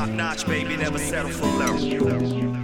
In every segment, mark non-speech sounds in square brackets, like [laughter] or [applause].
Top notch, baby, never settle for less.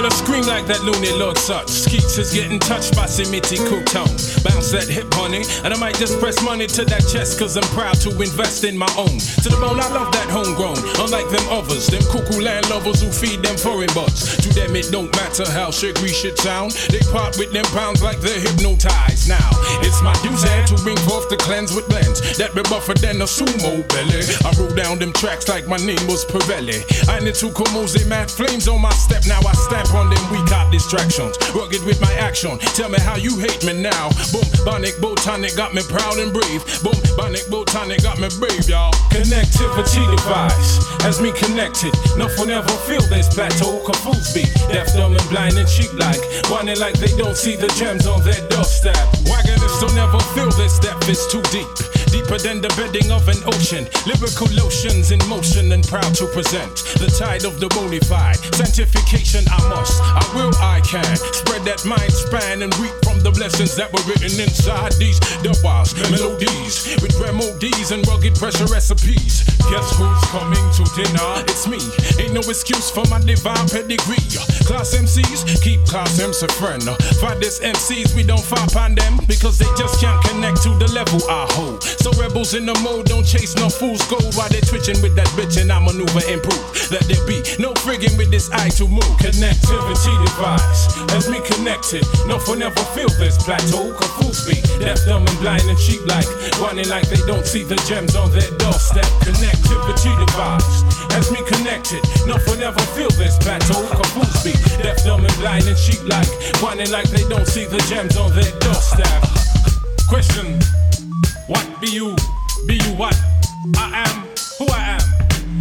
With a scream like that loony Lord such. Skeets is getting touched by Simiti Couton. Bounce that hip, honey. And I might just press money to that chest, cause I'm proud to invest in my own. To the bone, I love that homegrown. Unlike them others, them cuckoo land lovers who feed them foreign buds. To them, it don't matter how sugary shit sound. They part with them pounds like they're hypnotized. Now, it's my duty to bring forth the cleanse with blends that be buffer than a sumo belly. I roll down them tracks like my name was Pirelli. I need to Komoze man flames on my step. Now I stamp on them weak out distractions. Rugged with my action. Tell me how you hate me now. Boom, Bonic Botanic got me proud and brave. Boom, Bonic Botanic got me brave, y'all. Connectivity device has me connected. Nothing ever feel this plateau. Confused be deaf, dumb, and blind and cheap like. Whining like they don't see the gems on their doorstep. Wagonists don't ever feel this depth is too deep. Deeper than the bedding of an ocean. Lyrical lotions in motion and proud to present the tide of the bonafide. Sanctification I must, I will, I can. Spread that mind span and reap from the blessings that were written inside these dubwise melodies. With remedies and rugged pressure recipes. Guess who's coming to dinner? It's me. Ain't no excuse for my divine pedigree. Class MCs, keep class M's a friend. Fight this MCs, we don't fight on them because they just can't connect to the level I hold. So rebels in the mode don't chase no fool's gold while they twitching with that bitch and I maneuver improve. Let there be no friggin' with this eye to move. Connectivity device has me connected. No one ever feel this plateau. Confused me, deaf, dumb, and blind and cheap like whining like they don't see the gems on their doorstep. Connectivity device has me connected. No one ever feel this plateau. Confused me, deaf, dumb, and blind and cheap like whining like they don't see the gems on their doorstep. Question. What be you? Be you what? I am who I am.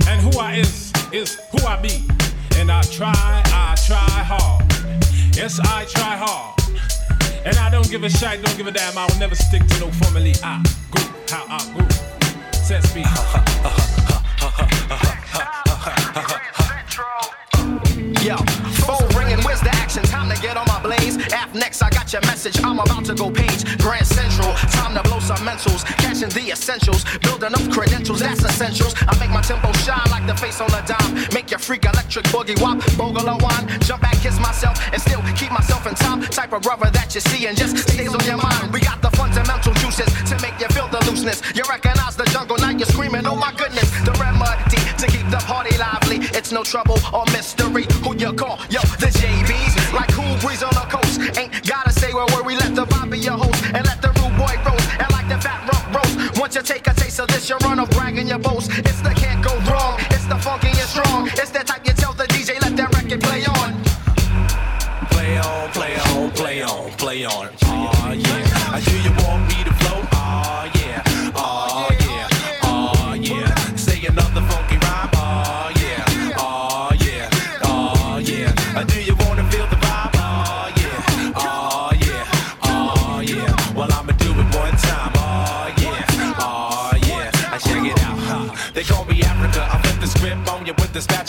And who I is is who I be. And I try, I try hard. Yes, I try hard. And I don't give a shit, don't give a damn. I will never stick to no formally. I go how I go. Set speed. Yo, phone ringing, where's the action? Time to get on next, I got your message. I'm about to go page. Grand Central, time to blow some mentals. Cashing the essentials, building up credentials, that's essentials. I make my tempo shine like the face on a dime. Make your freak electric boogie wop, bogle wine. Jump back, kiss myself, and still keep myself in time. Type of rubber that you see and just stays on your mind. We got the fundamental juices to make you feel the looseness. You recognize the jungle, now you're screaming, oh my goodness. The remedy to keep the party lively. It's no trouble or mystery. Who you call? Yo, the JBs. Like cool gotta where, we let the vibe be your host. And let the rude boy roast. And like the fat rock roast. Once you take a taste of this, you run off bragging your boast. It's the can't go wrong. It's the funky and strong. It's the type you tell the DJ, let that record play on. Play on, play on, play on, play on.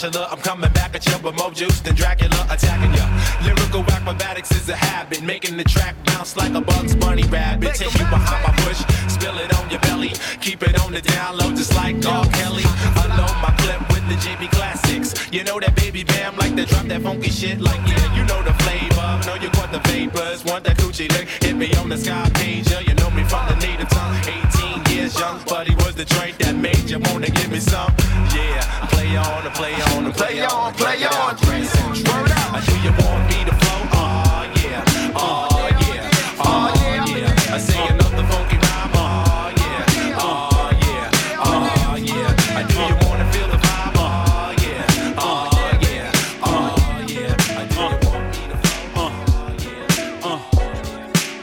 Spatula. I'm coming back at you with more juice than Dracula. attacking ya. Lyrical Acrobatics is a habit, making the track bounce like a Bugs Bunny rabbit. Take you behind my bush, spill it on your belly, keep it on the down low just like R. Kelly. Unload my clip with the JB classics. You know that baby bam like to drop that funky shit. Like yeah, you know the flavor. Know you caught the vapors, want that coochie lick? Hit me on the sky page, play on play, play on, play on. Play on. Word out. Do you want me to flow? Oh yeah, oh yeah, oh yeah. I say another funky rhyme. Oh yeah, oh yeah, oh yeah. I do you wanna feel the vibe? Oh yeah, oh yeah, oh yeah. I do you want me to flow? Oh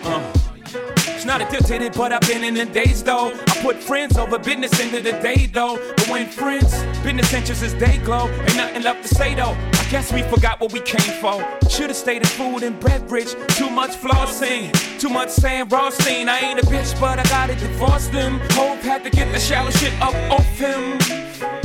yeah. It's not addicted, but I've been in the days though. Put friends over business into the day though. But when friends, business interests as they glow, ain't nothing left to say though. I guess we forgot what we came for. Should've stayed in food and beverage. Too much flossing, too much Sam Rothstein. I ain't a bitch, but I gotta divorce them. Hope had to get the shallow shit up off him.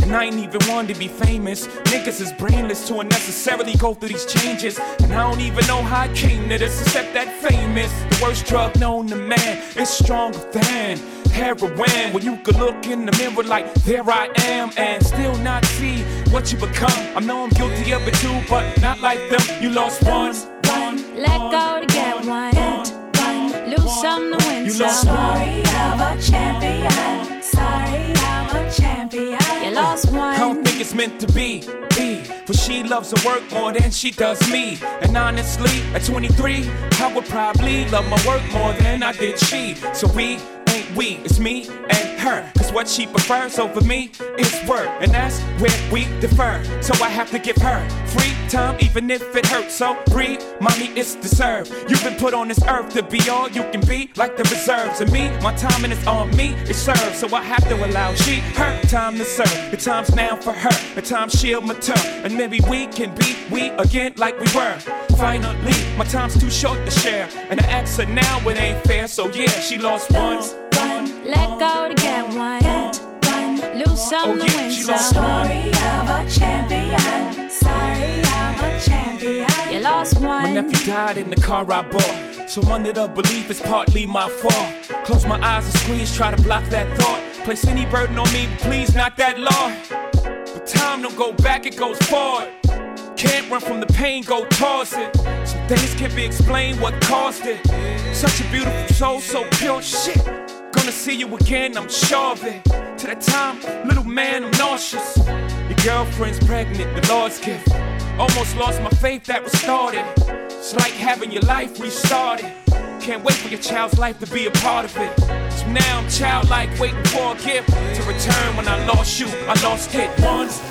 And I ain't even one to be famous. Niggas is brainless to unnecessarily go through these changes. And I don't even know how I came to this, except that famous. The worst drug known to man is stronger than heroin. When you could look in the mirror like, there I am, and still not see what you become. I know I'm guilty of it too, but not like them. You lost one. one Let go to get one. one. Lose some to win You lost one. Story of a champion. Story of a champion. You lost one. I don't think it's meant to be. Be. For she loves her work more than she does me. And honestly, at 23, I would probably love my work more than I did she. So we we, it's me and her. Cause what she prefers over me is work. And that's where we defer. So I have to give her free time, even if it hurts. So breathe, mommy, it's deserved. You've been put on this earth to be all you can be, like the reserves. And me, my timing is on me, it serves. So I have to allow she her time to serve. The time's now for her, the time she'll mature. And maybe we can be we again like we were. Finally, my time's too short to share. And I ask her now, it ain't fair. So yeah, she lost one. One. Let go to get one. one. Lose some Oh, to yeah, win she some. Story of a champion. Story of a champion. You lost one. My nephew died in the car I bought. So under the belief it's partly my fault. Close my eyes and squeeze, try to block that thought. Place any burden on me, please, not that law. But time don't go back, it goes forward. Can't run from the pain, go toss it. Some things can't be explained what caused it. Such a beautiful soul, so pure shit. Gonna see you again, I'm sure of it. To that time, little man, I'm nauseous. Your girlfriend's pregnant, the Lord's gift. Almost lost my faith that restored it. It's like having your life restarted. Can't wait for your child's life to be a part of it. So now I'm childlike, waiting for a gift to return when I lost you. I lost it once.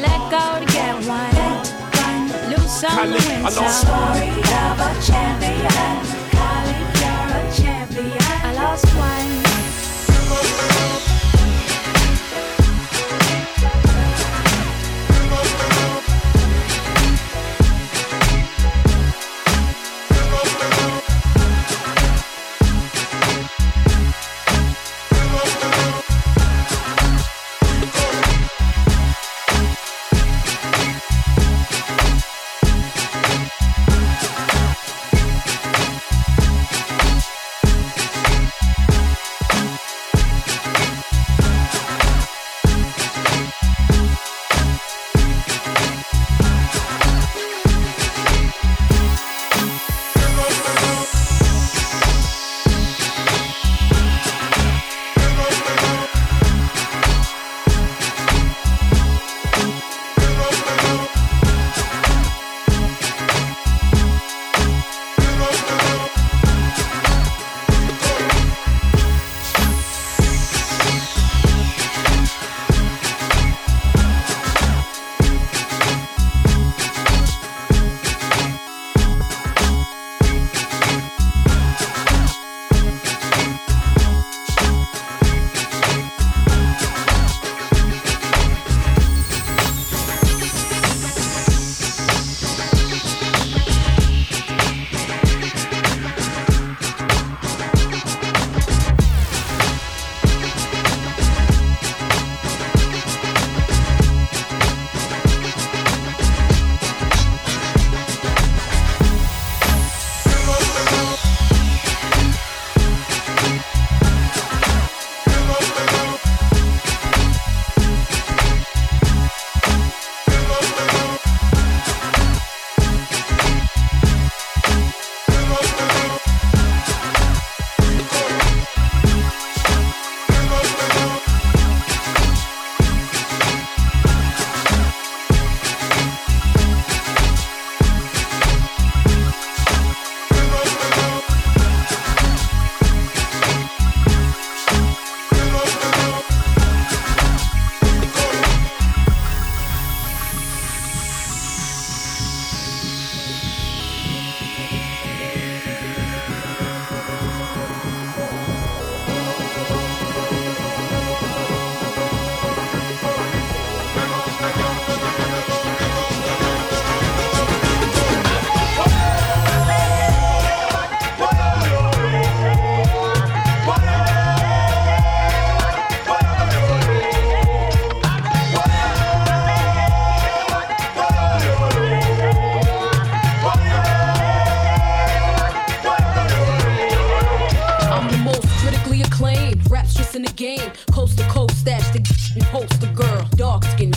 Let go to get one. Lose some to Khalid, win I some. lost Story of a champion. Lost one.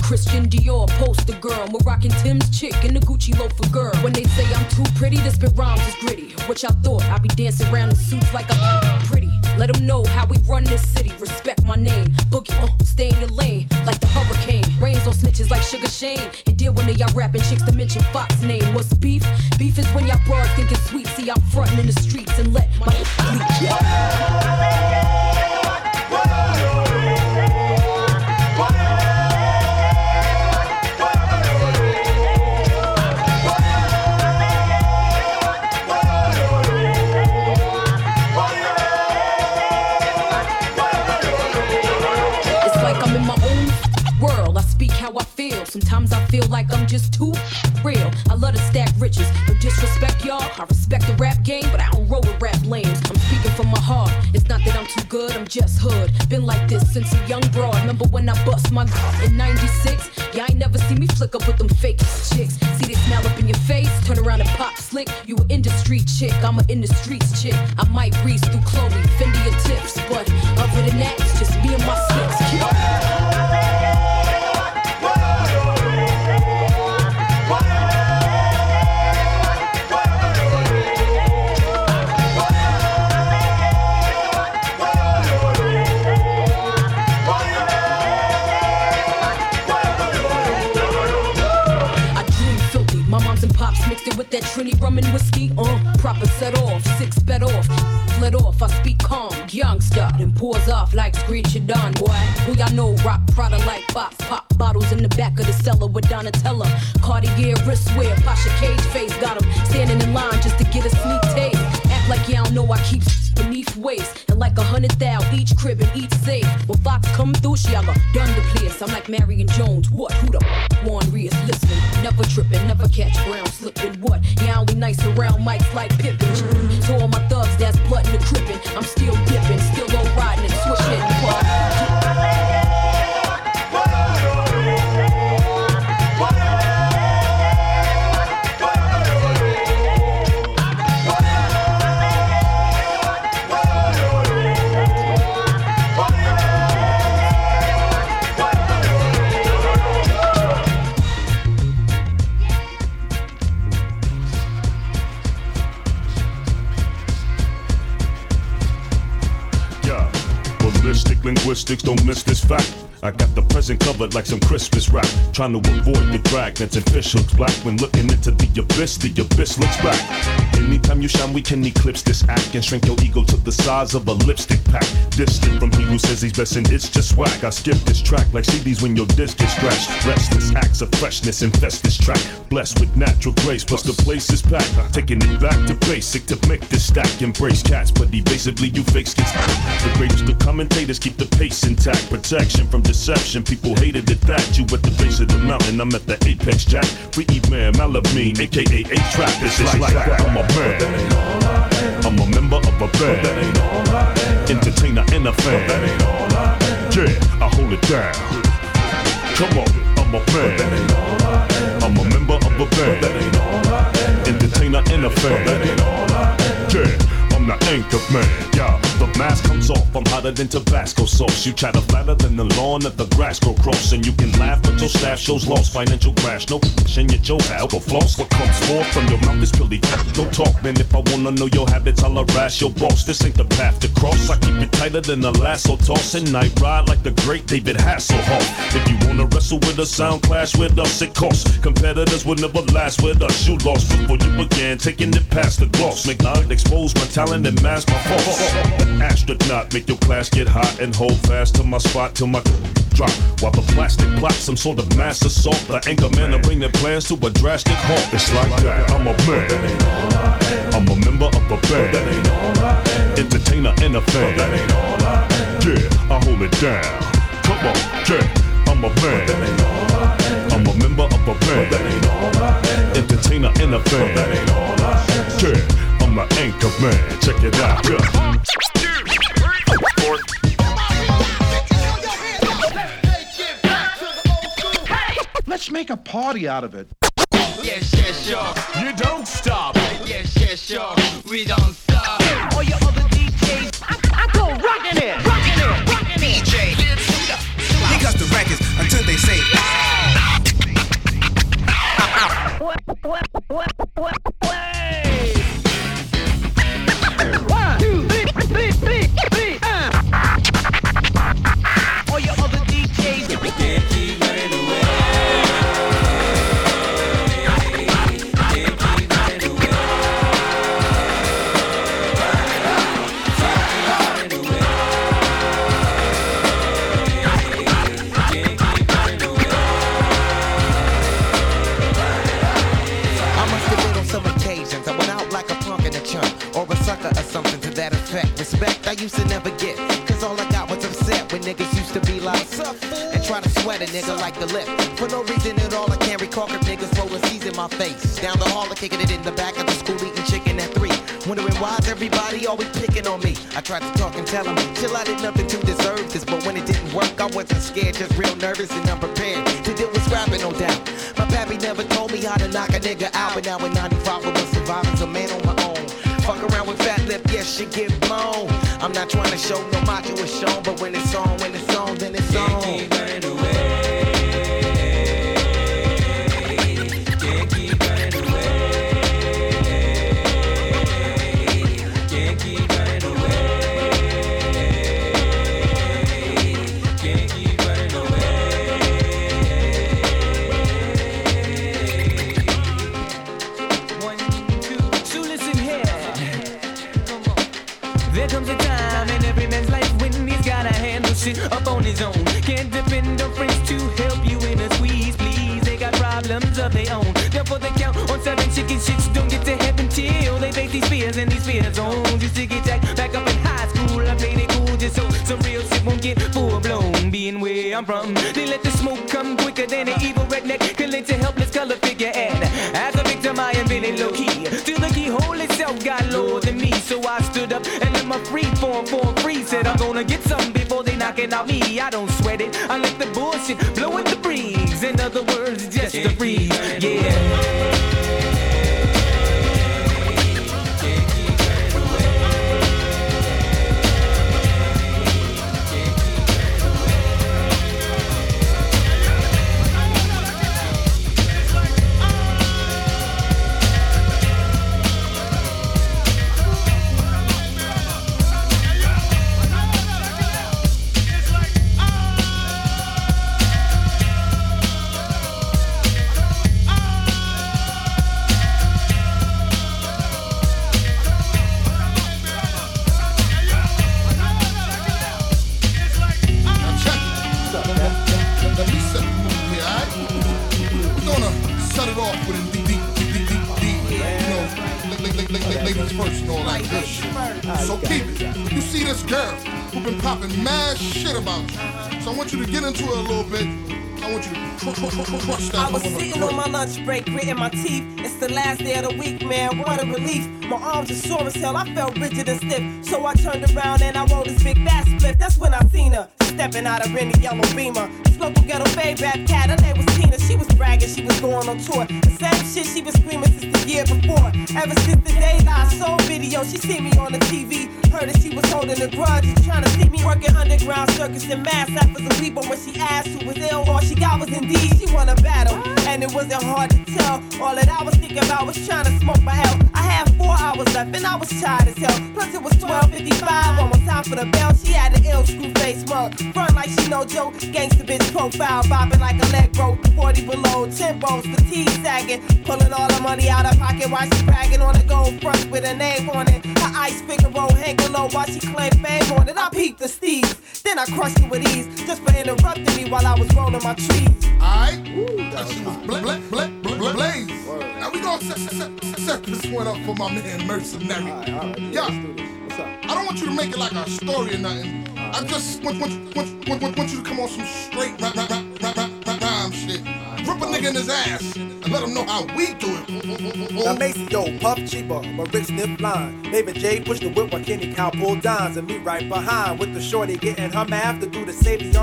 Christian Dior, poster girl. Moroccan Tim's chick in the Gucci loafer girl. When they say I'm too pretty, this bit rhymes is gritty. What y'all thought? I'd be dancing around in suits like I'm [laughs] pretty. Let them know how we run this city. Respect my name. Boogie, uh, stay in your lane like the hurricane. Rains on snitches like Sugar Shane. And deal when y'all rapping chicks to mention Fox name. What's beef? Beef is when y'all broad thinking sweet. See, I'm frontin' in the streets and let my. [laughs] Yeah. Just too real. I love to stack riches. No disrespect, y'all. I respect the rap game, but I don't roll with rap lames. I'm speaking from my heart. It's not that I'm too good, I'm just hood. Been like this since a young broad. Remember when I bust my in 96? Yeah, I ain't never see me flick up with them fake chicks. See they smile up in your face, turn around and pop slick. You an industry chick, I'm an in the streets chick. I might breeze through Chloe, Fendi your tips, but other than that, it's just me and my that Trini rum and whiskey. Uh, proper set off, six bet off, fled off. I speak calm, youngster, then pours off like screech you done, boy. Who y'all know rock Prada like box, pop bottles in the back of the cellar with Donatella. Cartier wristwear, Pasha Cage face got him standing in line just to get a sneak taste. Act like y'all know I keep waist and like a hundred thou each crib and each safe. When Fox come through, she all done the place. I'm like Marion Jones. What? Who the Juan Rios listening? Never tripping, never catch ground slipping. What? Yeah, only nice around mics like Pippin. To all my thugs that's blood in the crippin'. I'm still dipping, still low riding and swishing. Linguistics, don't miss this fact. I got the present covered like some Christmas wrap. Trying to avoid the drag that's in fish looks black. When looking into the abyss, the abyss looks back. Anytime you shine, we can eclipse this act and shrink your ego to the size of a lipstick pack. Distant from he who says he's best, and it's just swag. I skip this track like CDs when your disc gets scratched. Restless acts of freshness infest this track. Blessed with natural grace, plus the place is packed. Taking it back to basic to make this stack. Embrace cats, but evasively you fakes get The greatest of commentators keep the pace intact. Protection from deception. People hated it that you at the base of the mountain. I'm at the apex jack. Free man, Malamine, aka A Trap. This is like that. I'm a man. I'm a member of a band. Entertainer and a fan. Yeah, I hold it down. Come on, I'm a man. I'm a member of a band. Entertainer and a fan. Yeah, I'm the anchor man. Yeah. The mask comes off, I'm hotter than Tabasco sauce. You try to flatter than the lawn that the grass grow cross. And you can laugh, but your staff shows lost. Financial crash, no in your Joe Go floss. What comes forth from your mouth is really Don't talk, man. If I wanna know your habits, I'll harass your boss. This ain't the path to cross. I keep it tighter than a lasso toss. And night ride like the great David Hasselhoff. If you wanna wrestle with a sound clash with us, it costs. Competitors will never last with us. You lost before you began, taking it past the gloss. Make not expose my talent and mask my faults astronaut. Make your class get hot and hold fast to my spot till my drop. While the plastic plots some sort of mass assault. The anchor man to bring their plans to a drastic halt. It's like that. I'm a man. I'm a member of a band. Entertainer and a fan. Yeah, I hold it down. Come on, yeah, I'm a man. I'm a member of a band. Entertainer and a fan. Yeah. Anchor man. Check it out. Yeah. Let's make a party out of it. Yes, yes, sure. You don't stop. Yes, yes, sure. We don't stop. All your other DJs, I, I go rockin' it, rockin' it, rockin' it. DJ, he cuts the records until they say. Yeah. what, what, what, what, what? Sweat a nigga like the lip. For no reason at all, I can't recall if niggas rolling C's in my face. Down the hall, I kicking it in the back of the school, eating chicken at three. Wondering why's everybody always picking on me. I tried to talk and tell them, chill, I did nothing to deserve this. But when it didn't work, I wasn't scared, just real nervous and unprepared. To deal with scrapping, no doubt. My pappy never told me how to knock a nigga out. But now in 95, I was surviving, so man on my own. Fuck around with fat lip, yes, she get blown. I'm not trying to show no macho is shown, but when it's on, when it's on, then it's on. I don't sweat off with a deep, deep, deep, deep, ladies first and all that good shit. So keep it. You see this girl who been popping mad shit about you. So I want you to get into it a little bit. I want you to cr- cr- cr- cr- crush that I was sitting on my lunch break, gritting my teeth. It's the last day of the week, man. What a relief. My arms are sore as hell. I felt rigid and stiff. So I turned around and I rolled this big fat split. That's when I seen her stepping out of any yellow beamer. This local ghetto babe rap cat, her name was Tina. She was bragging, she was going on tour. The same shit she was screaming since the year before. Ever since the day I saw video, she seen me on the TV. Heard that she was holding a grudge trying to see me working underground circus and mass after the. But when she asked who was ill, all she got was indeed she won a battle. And it wasn't hard to tell. All that I was thinking about was trying to smoke my L. I had four hours left and I was tired as hell. Plus it was 12:55, almost time for the bell. She had an ill screw face mug, front like she no joke. Gangsta bitch profile, bobbing like a leg broke. 40 below, 10 bones, the T sagging, pulling all the money out of pocket while she bragging on the gold front with a name on it. Her ice figure roll hanging low while she claim fame on it. I peeped the steez, then I crushed it with ease, just for interrupting me while I was rolling my trees. Alright? That was bla bla bla bla bla blaze. Now we gonna set, set, set, this one up for my man Mercenary. Yeah. I don't want you to make it like a story or nothing. I just want, want, want, want, want, you to come on some straight rap, rap, rap, rap, rap, shit. Rip a nigga in his ass and let him know how we do it. Now Macy, yo, puff cheaper, but Rick sniff line. David J push the whip while Kenny Cow pull dimes, and me right behind with the shorty getting her to do the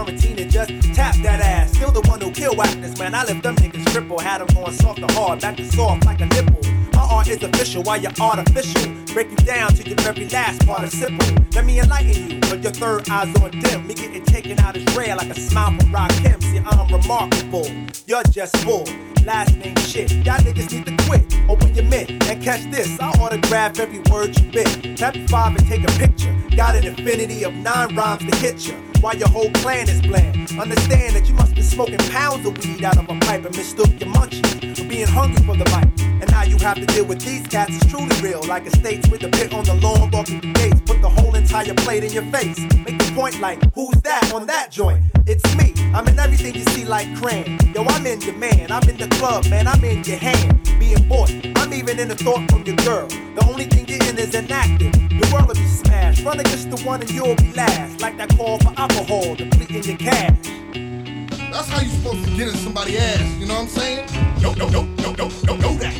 routine and just tap that ass. Still the one who kill whackness, man. I left them niggas triple, had them going soft to hard, back to soft like a nipple. Art is official, while you're artificial. Break you down to your very last part of simple. Let me enlighten you, but your third eye's on dim. Me getting taken out is rare like a smile from Rock Kim. See, I'm remarkable. You're just full. Last name shit. Y'all niggas need to quit. Open your mint and catch this. I autograph every word you bit. Tap five and take a picture. Got an infinity of nine rhymes to hit you. While your whole clan is bland. Understand that you must be smoking pounds of weed out of a pipe and mistook your munchies for being hungry for the life. And now you have to deal with these cats. It's truly real. Like estates with the pit on the lawn, walking the gates. Put the whole entire plate in your face. Make the point like, who's that on that joint? It's me. I'm in everything you see like Cran. Yo, I'm in demand. I'm in the club, man. I'm in your hand. Being bought. I'm even in the thought from your girl. The only thing in is enacted. Your world will be smashed. Run against the one and you'll be last. Like that call for alcohol, depleting your cash. That's how you supposed to get in somebody's ass. You know what I'm saying? No, no, no, no, no, no, no, that.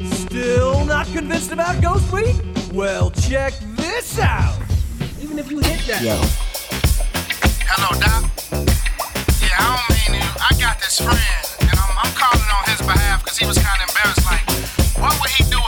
[laughs] Still not convinced about Ghost Week? Well, check this out. Even if you hit that. Yo. Hello, Doc. Yeah, I don't mean you. I got this friend, and I'm, I'm calling on his behalf because he was kind of embarrassed. Like, what would he do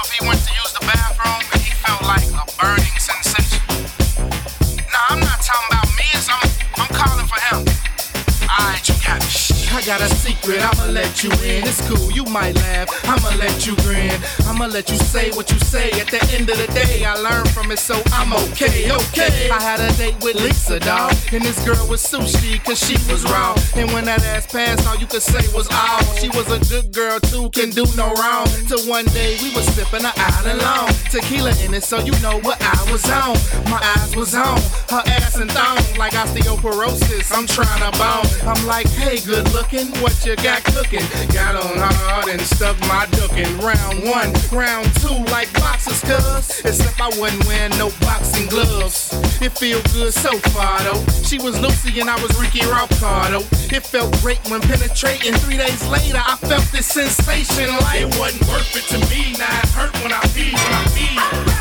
got a secret, I'ma let you in. It's cool, you might laugh, I'ma let you grin. I'ma let you say what you say. At the end of the day, I learned from it, so I'm okay, okay. I had a date with Lisa, dog, and this girl was sushi, cause she was raw. And when that ass passed, all you could say was, oh, she was a good girl too, can do no wrong. Till one day we was sipping an island long. Tequila in it, so you know what I was on. My eyes was on, her ass and thong, like osteoporosis. I'm trying to bone. I'm like, hey, good looking, what you got cooking? Got on hard and stuck my duckin'. Round one, round two, like boxers, cuz. Except I wasn't wearing no boxing gloves. It feel good so far though. She was Lucy and I was Ricky Ricardo. It felt great when penetrating. Three days later, I felt this sensation like It wasn't worth it to me. Now it hurt when I pee, when I pee.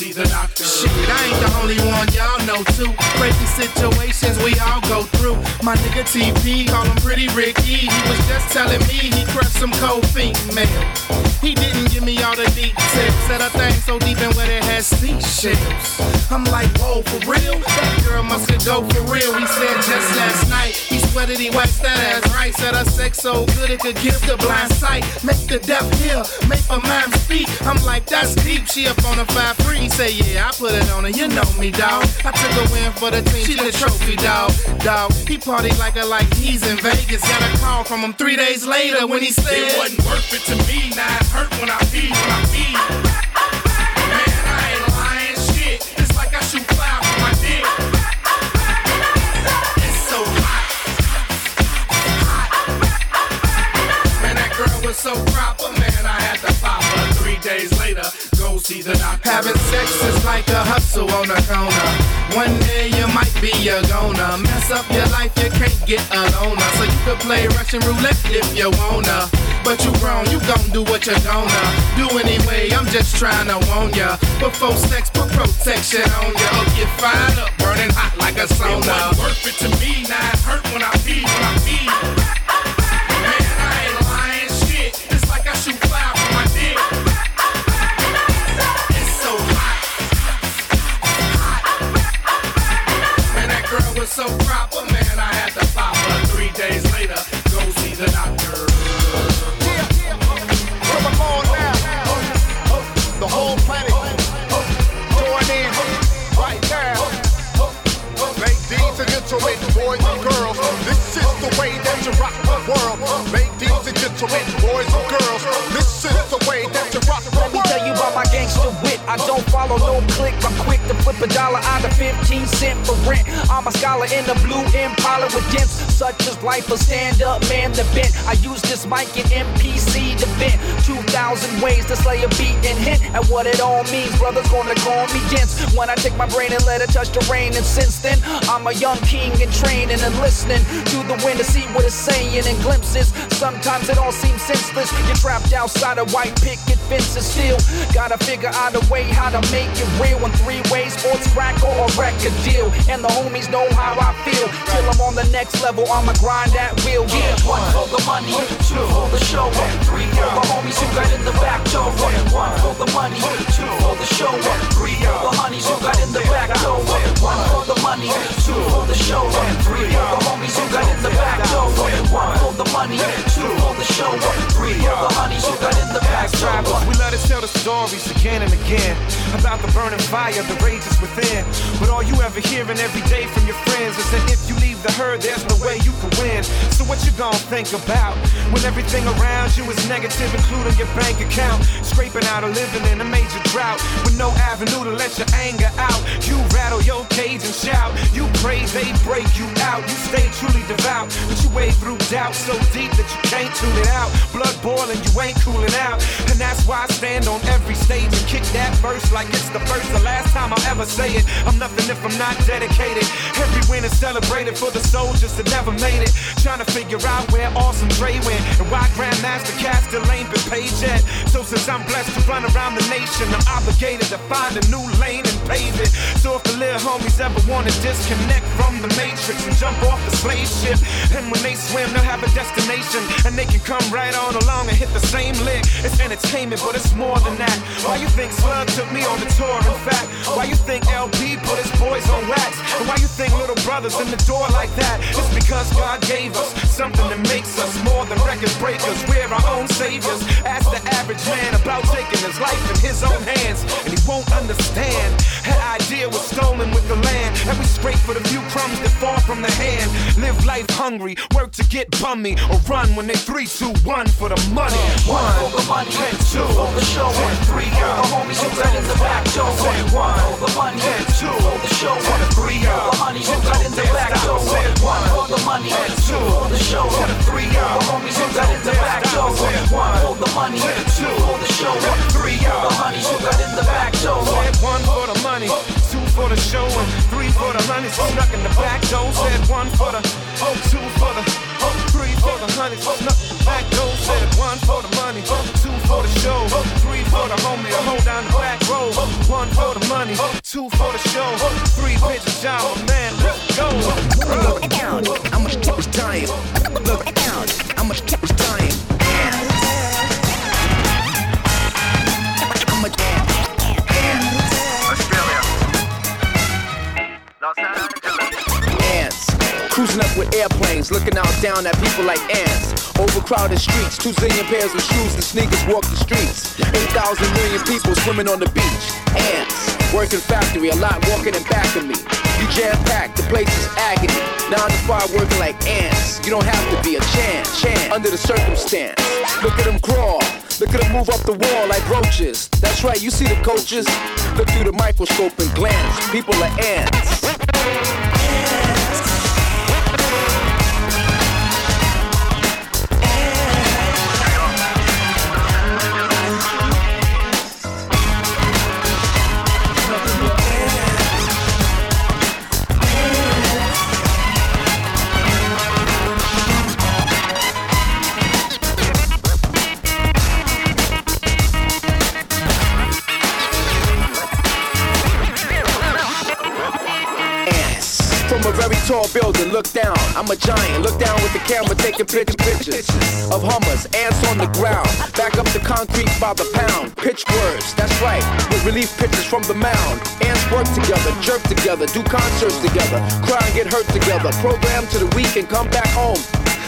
Doctor. Shit, I ain't the only one, y'all know too. Crazy situations we all go through. My nigga TP, call him Pretty Ricky. He was just telling me he crushed some cold female. He didn't give me all the details. Said a thing so deep in where it has seashells. I'm like, whoa, for real? That girl must could go for real. He said just last night. He sweated, he waxed that ass right. Said her sex so good it could give the blind sight. Make the deaf hear, make my mind speak. I'm like, that's deep. She up on a 5'3. He say, yeah, I put it on her. You know me, dawg. I took a win for the team. She the trophy, dawg. Dawg. He party like a like he's in Vegas. Got a call from him three days later when he said, It wasn't worth it to me. Now it hurt when I pee, when I pee. Sex is like a hustle on a corner. One day you might be a goner. Mess up your life, you can't get a loner. So you could play Russian roulette if you wanna. But you grown, you gon' do what you gonna do anyway. I'm just trying to warn ya. Before sex, put protection on ya. Or get fired up, burning hot like a It sauna. wasn't worth it to me. Now it hurt when I pee, when I pee. Ladies and boys and girls, this is the way that you rock the Let me tell you about my gangster wit. I don't follow no click. I'm quick to flip a dollar out of 15 cent for rent. I'm a scholar in the blue impala with dents such as life, a stand up man the bent. I use this mic in MPC to vent. 2,000 ways to slay a beat and hint at what it all means. Brothers gonna call me dense when I take my brain and let it touch the rain. And since then, I'm a young king and training and listening to the wind to see what it's saying in glimpses. Sometimes it all seems senseless. You're trapped outside a white picket fence and Still, gotta figure out a way how to make it real in three ways: sports, crack, or a record deal. And the homies know how I feel. Till I'm on the next level, I'ma grind that wheel. Yeah, one for the money, two for the show, three for the homies who got in the back door. One for the money, two for the show, three for the honeys who got in the back door. One for the money, two for the show, three for the homies who got in the back door. One for the money, two for the show, three for the honeys who got in the back door. we love to tell the stories again and again about the burning fire that rages within. But all you ever hearing every day from your friends is that if you leave the herd, there's no way you can win. So what you gonna think about when everything around you is negative, including your bank account? Scraping out a living in a major drought with no avenue to let your anger out. You rattle your cage and shout. You pray they break you out. You stay truly devout, but you wade through doubt so deep that you can't tune it out. Blood boiling, you ain't cooling out, and that's why I stand on every stage and kick that verse like it's the first, the last time I'll ever say it. I'm nothing if I'm not dedicated. Every win is celebrated for the soldiers that never made it. Trying to figure out where Awesome Dre went and why Grandmaster Caz still ain't been paid yet. So since I'm blessed to run around the nation, I'm obligated to find a new lane and pave it. So if the little homies ever wanna disconnect from the matrix and jump off the spaceship, and when they swim, they'll have a destination and they can come right on along and hit the same lick. It's entertainment, but it's more than that. Why you think Slug took me on the tour? In fact, why you think LP put his boys on wax? And why you think little brothers in the door like that? It's because God gave us something that makes us more than record breakers. We're our own saviors. Ask the average man about taking his life in his own hands, and he won't understand. That idea was stolen with the land, and we scrape for the few crumbs that fall from the hand. Live life hungry, work to get bummy, or run when they three, two, one for the money. One for the money, and two for the show, and three. The homies who got in the back door. Say one for the money, and two for the show, and three. All the homies who got in the back door. Say one for the money, two for the show, three. The homies who got in the back door. One for the money, two for the show, three. All the homies who got in the back door. One for the money, two for the show, and three for the honeys snuck in the back door. Said one for the, two for the, three for the honeys snuck in the back door. Said one for the money, two for the show, for the homie to hold down the back row. One for the money, two for the show, three bitches job, man, let's go. Look out, I'm a giant. Look out, I'm a giant. I'm a Ants. Cruising up with airplanes, looking out down at people like ants. Overcrowded streets, two zillion pairs of shoes and sneakers walk the streets. 8,000 million people swimming on the beach. Ants. Working factory, a lot walking in back of me. You jam packed, the place is agony. Nine to five working like ants. You don't have to be a chant, chant under the circumstance. Look at them crawl. Look at them move up the wall like roaches. That's right, you see the coaches. Look through the microscope and glance. People are ants. Look down. I'm a giant. Look down with the camera, taking pictures, pictures of hummers, ants on the ground. Back up the concrete by the pound. Pitch words, that's right. With relief pictures from the mound. Ants work together, jerk together, do concerts together, cry and get hurt together. Program to the week and come back home.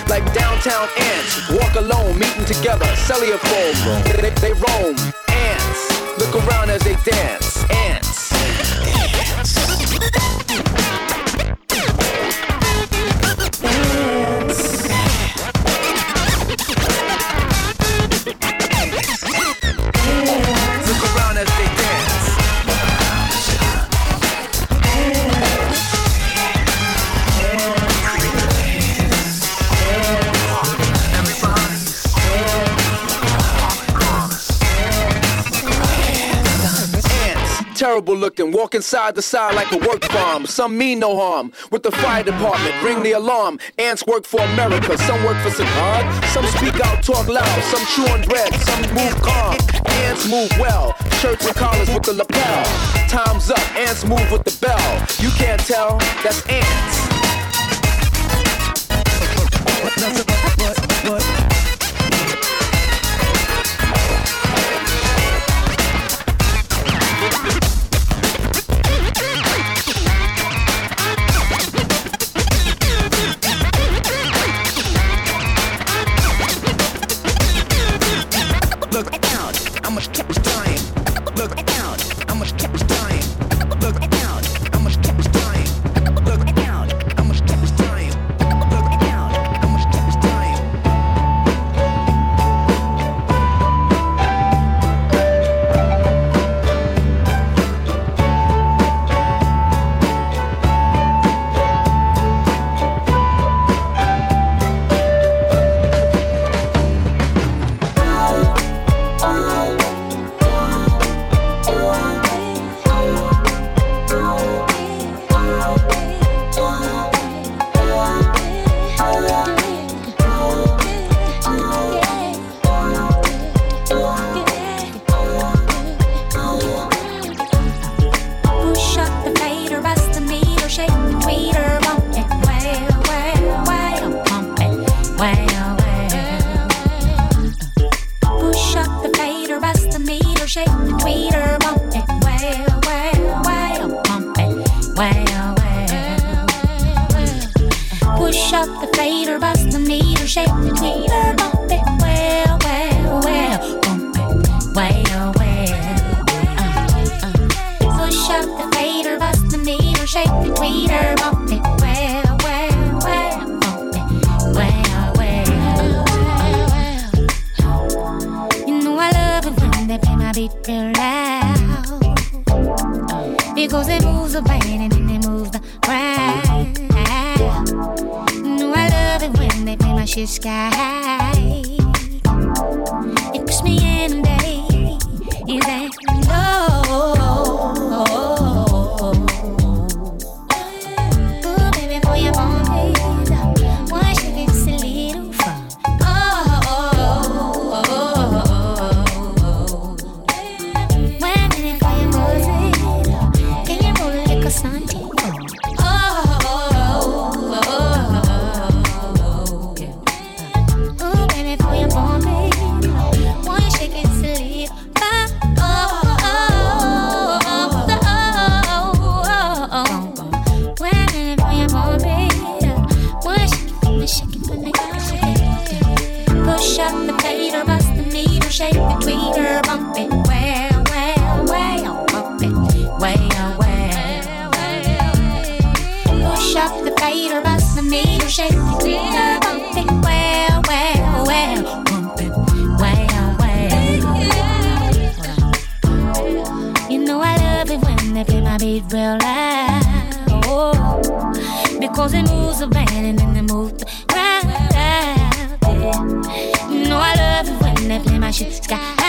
Like downtown ants, walk alone, meeting together, cellular foam. They, they, they roam. Ants, look around as they dance. Ants. Terrible looking, walking side to side like a work farm. Some mean no harm. With the fire department, ring the alarm. Ants work for America, some work for Saddam. Some speak out, talk loud. Some chew on bread, some move calm. Ants move well, shirts and collars with the lapel. Time's up, ants move with the bell. You can't tell, that's ants. Look out, made real loud. Oh, because it moves around and it moves the crowd. Yeah. You know I love it when they play my shit sky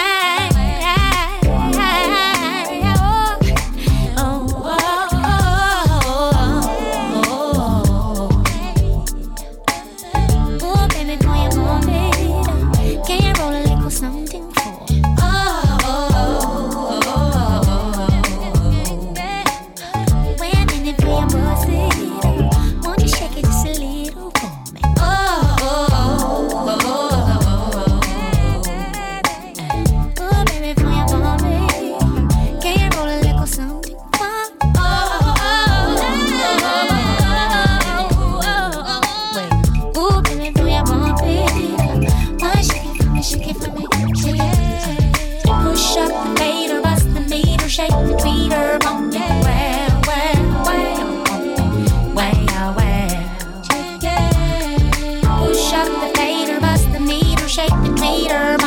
the meter.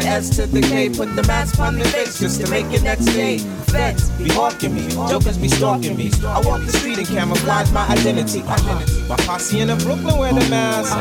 The S to the K. Put the mask on their face just to make it next day. Feds be hawking me, jokers be stalking me. I walk the street and camouflage my identity. My posse in the Brooklyn wear the mask.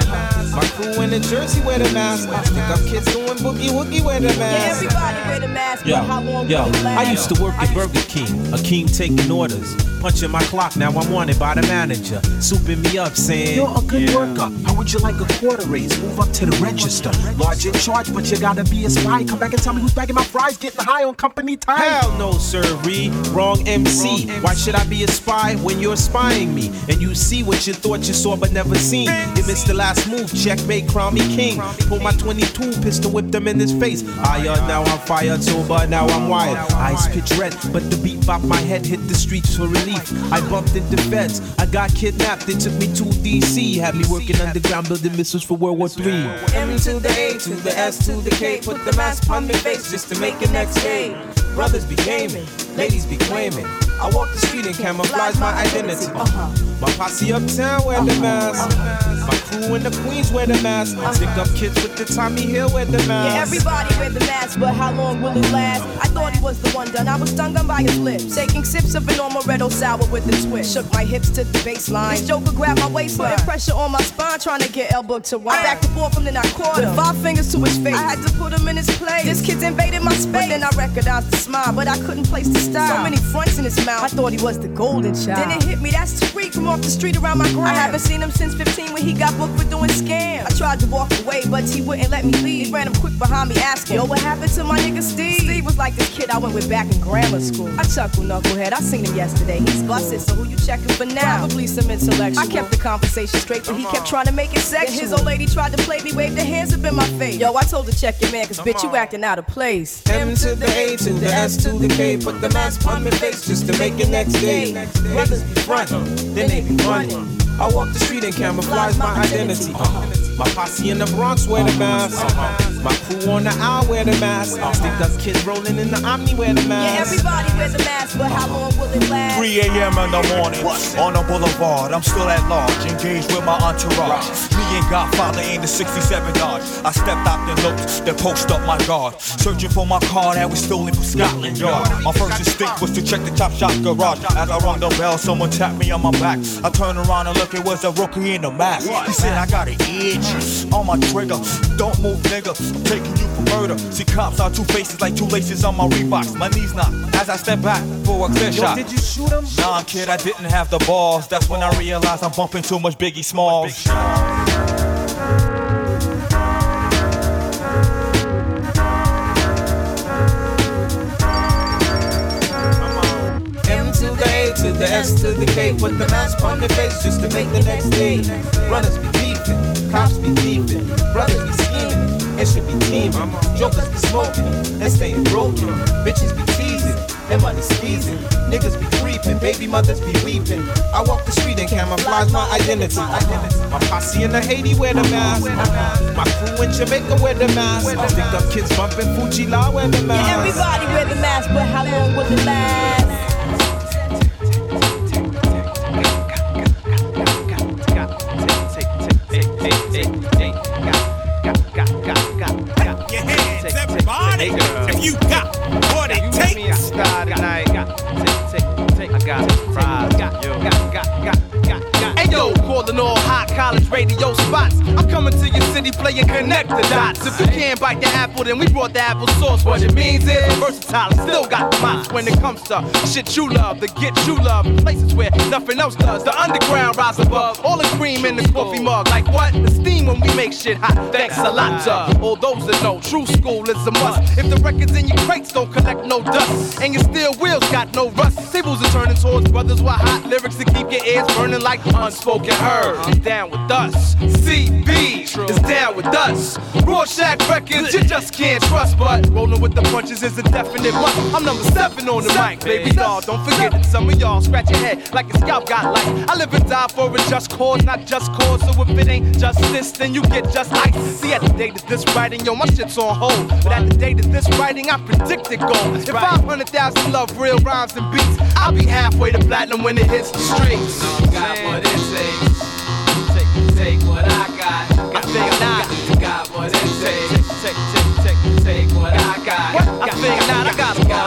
My crew in the Jersey wear the mask. Stick up kids doing boogie woogie wear the mask. Yeah, mask. everybody wear the mask, Yo, but how long yo, will it last? I used to work at Burger King, a king taking orders. Punching my clock, now I'm wanted by the manager. Souping me up, saying, You're a good worker. How would you like a quarter raise? Move up to the register. Large in charge, but you gotta be a spy. Come back and tell me who's bagging my fries, getting high on company time. Hell no, sirree. Wrong MC. Why should I be a spy when you're spying me? And you see what you thought you saw but never seen. You missed the last move, checkmate, crown me king. Pull my 22 pistol, whip them in his face. I Higher, now I'm fired, sober, now I'm wired. Eyes pitch red, but the beat bop my head hit the streets for relief. I bumped into feds. I got kidnapped, they took me to DC. Had me working underground building missiles for World War III. M to the A to the S to the K. Put the mask on their face just to make it next day. Brothers be gaming, ladies be claiming. I walk the street and camouflage my identity. Uh-huh. My posse uptown wear the mask. My crew in the Queens wear the mask. Stick up kids with the Tommy Hill wear the mask. Yeah, everybody wear the mask, but how long will it last? I thought he was the one done. I was stung by his lips. Taking sips of an amaretto sour with a twist. Shook my hips to the baseline. This joker grabbed my waist, Putting pressure on my spine, trying to get elbow to wine. I backed and forth and then I caught him. With five fingers to his face. I had to put him in his place. This kid's invaded my space. But then I recognized the smile, but I couldn't place the style. So many fronts in his mouth. I thought he was the golden child. Then it hit me, that's Tariq off the street around my gram. I haven't seen him since 15 when he got booked for doing scams. I tried to walk away, but he wouldn't let me leave. He ran him quick behind me asking, Yo, what happened to my nigga Steve? Steve was like this kid I went with back in grammar school. I chuckle knucklehead, I seen him yesterday. He's busted, so who you checking for now? Probably some intellectual. I kept the conversation straight, but he kept trying to make it sexual. His old lady tried to play me, waved her hands up in my face. Yo, I told her check your man, cause bitch, you acting out of place. M to the A to the S to the K. Put the mask on my face just to make it next day. Brothers be frontin', then they running. I walk the street and camouflage my identity. My posse in the Bronx wear the mask. My crew on the aisle wear the mask. Stick up kids rolling in the Omni wear the mask. Yeah, mask. everybody wear the mask, but how long will it last? 3 a.m. in the morning, on the boulevard, I'm still at large, engaged with my entourage. Me and Godfather in the 67 Dodge. I stepped out and looked, then post up my guard. Searching for my car that was stolen from Scotland Yard. My first instinct was to check the top shop garage. As I rung the bell, someone tapped me on my back. I turned around and look, it was a rookie in the mask. He said, I got an itch on my trigger. Don't move, nigga. I'm taking you for murder. See, cops are two faces like two laces on my Reeboks. My knees knock as I step back for a clear Yo, shot. did you shoot him? Nah, kid, I didn't have the balls. That's when I realized I'm bumping too much Biggie Smalls. To the S to the K. Put the mask on their face just to make the next day. Runners be beefing, cops be thieving, brothers be scheming, it should be teaming. Jokers be smoking and staying broken. Bitches be teasing and money squeezing. Niggas be creeping, baby mothers be weeping. I walk the street and camouflage my identity. My posse in the Haiti wear the mask. My crew in Jamaica wear the mask. I Stick up kids bumping Fugee-La wear the mask. Yeah, everybody wear the mask, but how long will it last? If you got what it takes. Hey yo, calling all hot college radio spots. I'm coming to your city playing connect the dots. If you can't bite the apple, then we brought the apple sauce. What it means is versatile. Still got the mops when it comes to shit you love, the get you love. Places where nothing else does. The underground rise above. All the cream in the coffee mug. Like what? The steam when we make shit hot. Thanks a lot to all those that know. True school is a must. If the records in your crates don't collect no dust, and your steel wheels got no rust, tables are turning towards brothers with hot lyrics to keep your ears burning like unspoken heard. It's down with us. CB is down with us. Rorschach records you just can't trust, but rolling with the punches is a definite must. I'm number seven on the mic, baby doll. Don't forget that some of y'all scratch your head like a scalp got life. I live and die for a just cause, not just cause. So if it ain't justice, then you get just ice. See, at the date of this writing, yo, my shit's on hold. But at the date of this writing, I predicted gold. If 500,000 love real rhymes and beats, I'll be halfway to platinum when it hits the streets. got what it takes. Take, take what I got. I think. You got what it takes.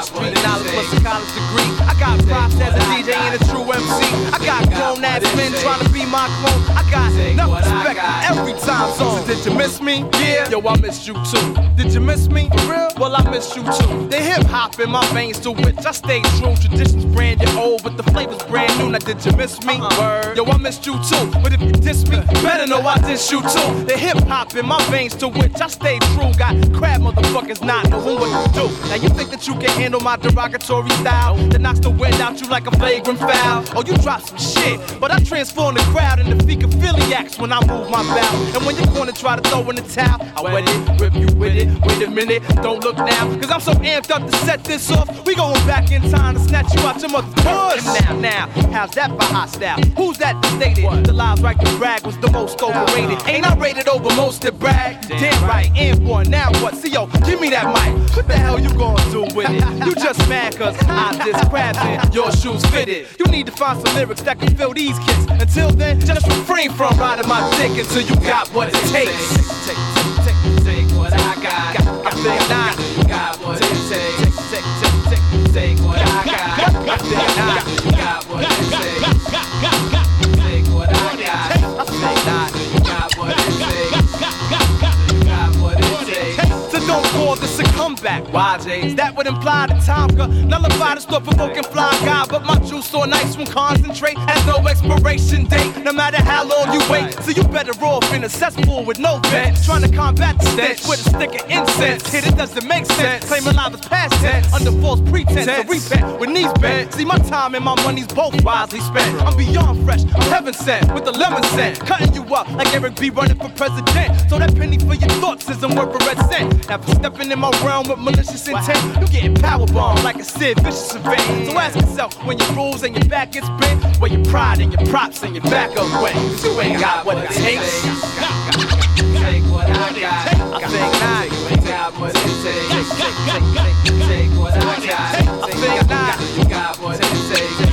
College degree. I got props as a DJ and a true MC. I got grown ass men trying to be my clone. I got enough respect every time zone. So did you miss me? Yeah. Yo, I missed you too. Did you miss me? For real? Well, I missed you too. The hip hop in my veins to which I stay true. Traditions brand new old, but the flavor's brand new. Now did you miss me? Uh-uh. Word. Yo, I missed you too. But if you diss me, better know I diss you too. The hip hop in my veins to which I stay true. Got crab motherfuckers not knowing what to do. Now you think that you can handle my derogatory style that knocks the wind out you like a flagrant foul? Oh, you drop some shit, but I transform the crowd into fecophiliacs when I move my bow. And when you're gonna try to throw in the towel, I wet it, rip you with it. Wait a minute, don't look now, cause I'm so amped up to set this off. We going back in time to snatch you out your mother's puss. Now, now, how's that for hot style? Who's that stated the lives right to brag was the most overrated? Ain't I rated over most to brag? Damn right, and for now what? See yo, give me that mic. What the hell you gonna do with it? [laughs] You just mad cause I just grabbed. Your shoes fitted. You need to find some lyrics that can fill these kids. Until then, just refrain from riding my dick until you got what it takes. Take, what I got. I think. You got what it takes. Take, take, take, take what I got. I think. You got what it takes. Comeback, YJ. That would imply the time could nullify the thought provoking fly guy. But my juice so nice from concentrate has no expiration date, no matter how long you wait. So you better off in a cesspool with no vent. Trying to combat the stench with a stick of incense. Hit it doesn't make sense. Claiming live is past tense under false pretense. So repent with knees bent. See, my time and my money's both wisely spent. I'm beyond fresh, I'm heaven sent with the lemon scent. Cutting you up like Eric B. running for president. So that penny for your thoughts isn't worth a red cent. Now for stepping in my realm with malicious intent, you getting power bombed like a Sid Vicious event. So ask yourself when your rules and your back gets bent, where your pride and your props and your back away. Cause you ain't got what it takes. Take what I got. I think not. You ain't got what it takes. Take, take, take, take what I got. I think not. You got what it takes.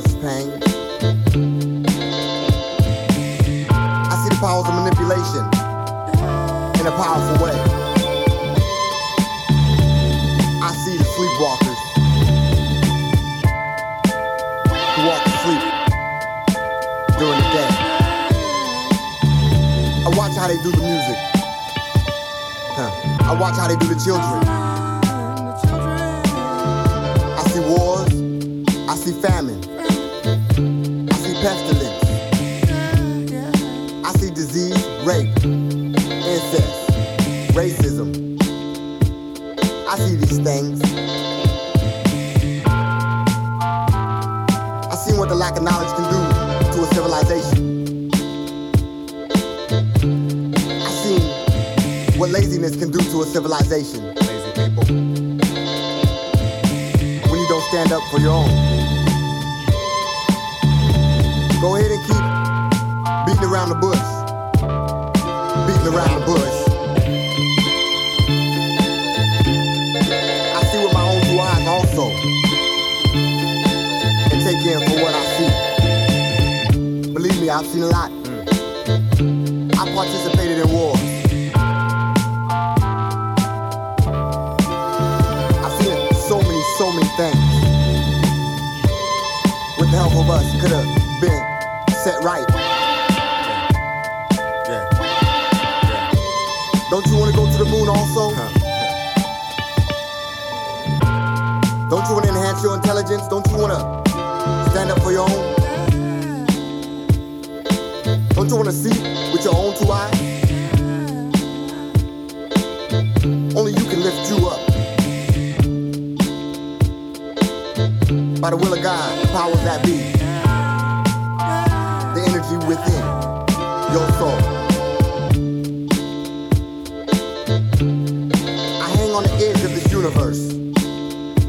Feel pain. Don't you want to go to the moon also? Don't you want to enhance your intelligence? Don't you want to stand up for your own? Don't you want to see with your own two eyes? Only you can lift you up. by the will of God, the powers that be. The energy within your soul. Universe,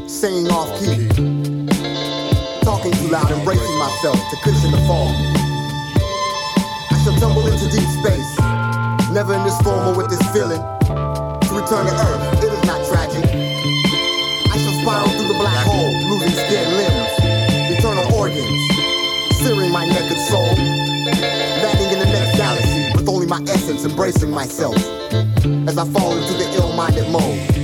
singing off key, talking too loud, embracing myself to cushion the fall. I shall tumble into deep space, never in this form or with this feeling. To return to earth, it is not tragic. I shall spiral through the black hole, losing skin, limbs, eternal organs, searing my naked soul, landing in the next galaxy with only my essence, embracing myself as I fall into the ill-minded mode.